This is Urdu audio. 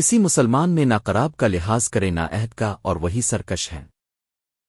کسی مسلمان میں نہ قراب کا لحاظ کرے نہ عہد کا اور وہی سرکش ہے